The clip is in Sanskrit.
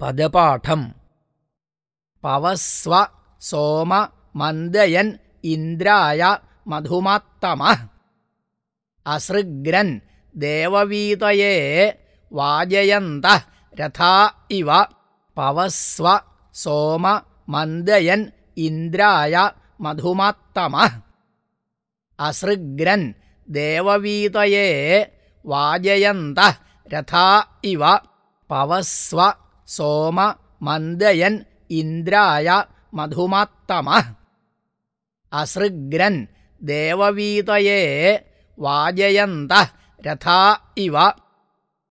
पदपाठम् पवस्व सोम मन्दयन् इन्द्राय मधुमात्तमः असृग्रन् देववीतये वाजयन्तः रथा इव पवस्व सोम मन्दयन् इन्द्राय मधुमात्तमः असृग्रन् देववीतये वाजयन्तः रथा इव पवस्व सोम मन्दयन् इन्द्राय मधुमात्तमः असृग्रन् देववीतये वाजयन्तः रथा इव